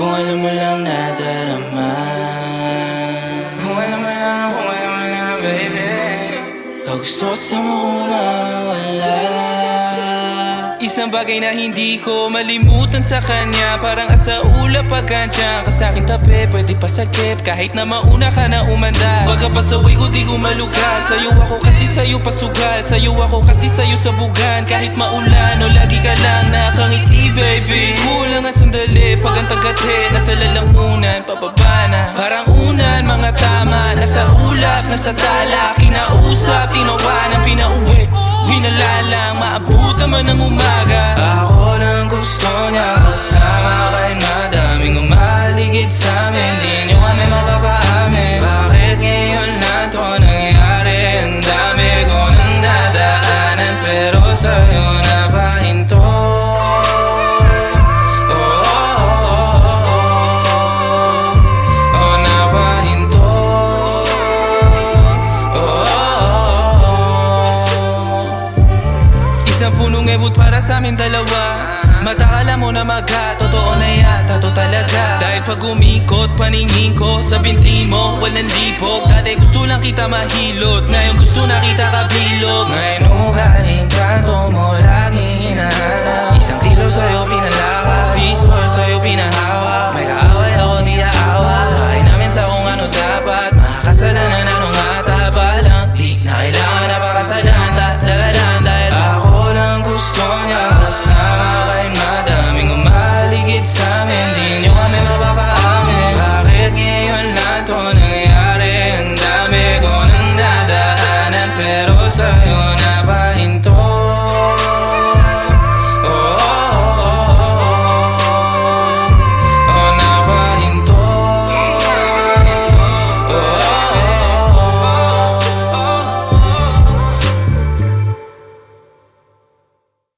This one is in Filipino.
Kung alam mo lang nadarama Kung alam mo lang, kung alam mo lang baby. Ikaw gusto kasama kong mawala Isang bagay na hindi ko malimutan sa kanya. Parang asa ulap pagkantya Ka sa akin tabi, pwede pasakip Kahit na mauna ka na umanda. Baga pasaway ko di ko malugar. Sa'yo ako kasi sa'yo pasugal. Sa'yo ako kasi sa'yo sabugan Kahit maulan o lagi ka lang nakangiti baby. Kulang ang sandali pag ang tagati Nasa lalamunan, pababa na Parang unan, mga tama Nasa ulap, nasa tala Kinausap, tinawanan, pinauwi. Winalalang, maabot naman ng umaga. Ako lang gusto niya kasama Ebot para sa amin dalawa. Matakala mo na maga, totoo na yata to talaga. Dahil pag umikot, paningin ko sa binti mo Walang lipog, dati gusto lang kita mahilot Ngayon gusto na kita kabilog Ngayon ugaling kanto mo laging